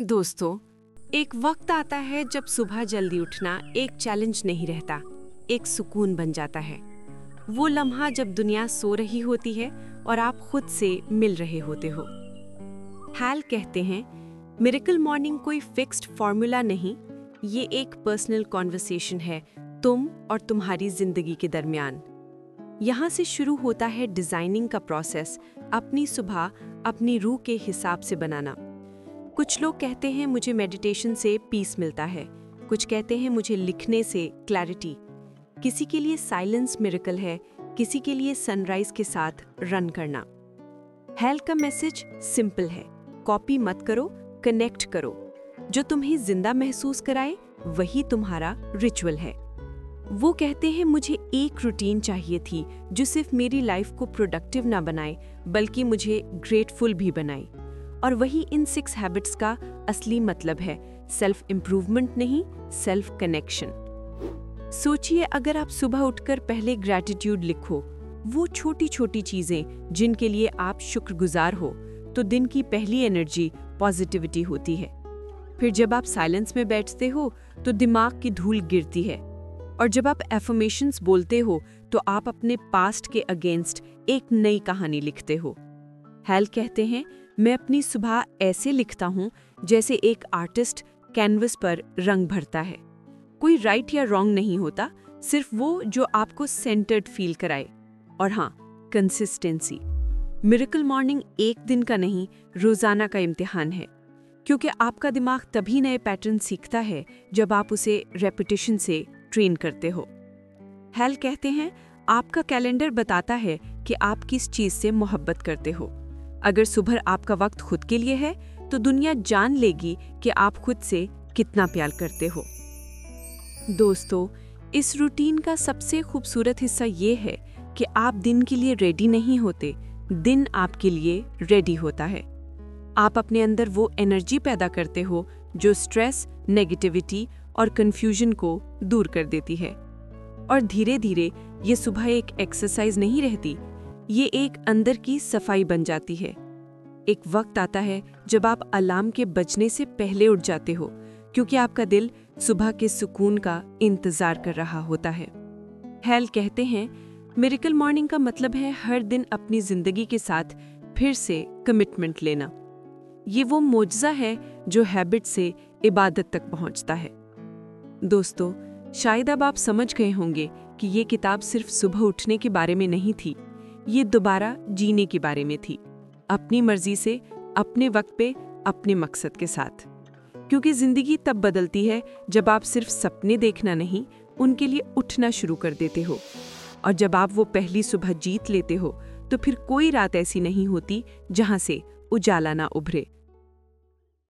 दोस्तों, एक वक्त आता है जब सुबह जल्दी उठना एक चैलेंज नहीं रहता, एक सुकून बन जाता है। वो लम्हा जब दुनिया सो रही होती है और आप खुद से मिल रहे होते हो। हैल कहते हैं, मिरेकल मॉर्निंग कोई फिक्स्ड फॉर्मूला नहीं, ये एक पर्सनल कॉन्वर्सेशन है, तुम और तुम्हारी ज़िंदगी के दरमियान। यहाँ से शुरू होता है डिज़ाइनिंग का प्रोसेस अपनी सुबह अपनी रूह के हिसाब से बनाना। कुछ लोग कहते हैं मुझे मेडिटेशन से पीस मिलता है। कुछ कहते हैं मुझे लिखने से क्लैरिटी किसी के लिए साइलेंस मिरेकल है, किसी के लिए सनराइज के साथ रन करना। हेल का मैसेज सिंपल है। कॉपी मत करो कनेक्ट करो। जो तुम्हें ज़िंदा महसूस कराए, वही तुम्हारा रिचुअल है। वो कहते हैं मुझे एक रूटीन चाहिए थी, जो सिर्फ़ मेरी लाइफ को प्रोडक्टिव ना बनाए, बल्कि मुझे ग्रेटफुल भी बनाए। और वही इन सिक्स हैबिट्स का असली मतलब है सेल्फ इम्प्रूवमेंट नहीं सेल्फ कनेक्शन सोचिए, अगर आप सुबह उठकर पहले ग्रैटिट्यूड लिखो, वो छोटी छोटी चीज़ें जिनके लिए आप शुक्रगुजार हो तो दिन की पहली एनर्जी पॉजिटिविटी होती है। फिर जब आप साइलेंस में बैठते हो तो दिमाग की धूल गिरती है। और जब आप एफर्मेशंस बोलते हो तो आप अपने पास्ट के अगेंस्ट एक नई कहानी लिखते हो। हैल कहते हैं मैं अपनी सुबह ऐसे लिखता हूँ, जैसे एक आर्टिस्ट कैनवस पर रंग भरता है। कोई राइट या रॉन्ग नहीं होता, सिर्फ़ वो जो आपको सेंटर्ड फील कराए। और हाँ कंसिस्टेंसी। मिरेकल मॉर्निंग एक दिन का नहीं, रोज़ाना का इम्तिहान है। क्योंकि आपका दिमाग तभी नए पैटर्न सीखता है, जब आप उसे रेपिटेशन से ट्रेन करते हो। हेल कहते हैं, आपका कैलेंडर बताता है कि आप किस चीज़ से मोहब्बत करते हो। अगर सुबह आपका वक्त खुद के लिए है तो दुनिया जान लेगी कि आप खुद से कितना प्यार करते हो। दोस्तों, इस रूटीन का सबसे खूबसूरत हिस्सा ये है कि आप दिन के लिए रेडी नहीं होते, दिन आपके लिए रेडी होता है। आप अपने अंदर वो एनर्जी पैदा करते हो, जो स्ट्रेस नेगेटिविटी और कन्फ्यूज़न को दूर कर देती है। और धीरे धीरे ये सुबह एक एक्सरसाइज नहीं रहती, ये एक अंदर की सफ़ाई बन जाती है। एक वक्त आता है जब आप अलार्म के बजने से पहले उठ जाते हो, क्योंकि आपका दिल सुबह के सुकून का इंतज़ार कर रहा होता है। हेल कहते हैं, मेरिकल मॉर्निंग का मतलब है हर दिन अपनी ज़िंदगी के साथ फिर से कमिटमेंट लेना। ये वो मुआवजा है जो हैबिट से इबादत तक पहुँचता है। दोस्तों, शायद अब आप समझ गए होंगे कि ये किताब सिर्फ़ सुबह उठने के बारे में नहीं थी, ये दोबारा जीने के बारे में थी। अपनी मर्ज़ी से, अपने वक्त पे, अपने मकसद के साथ। क्योंकि ज़िंदगी तब बदलती है जब आप सिर्फ़ सपने देखना नहीं, उनके लिए उठना शुरू कर देते हो। और जब आप वो पहली सुबह जीत लेते हो तो फिर कोई रात ऐसी नहीं होती जहाँ से उजाला ना उभरे।